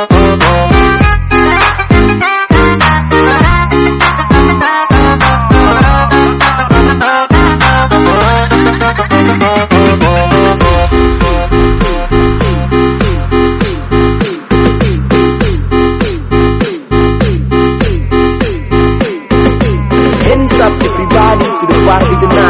Hands up everybody to the party tonight.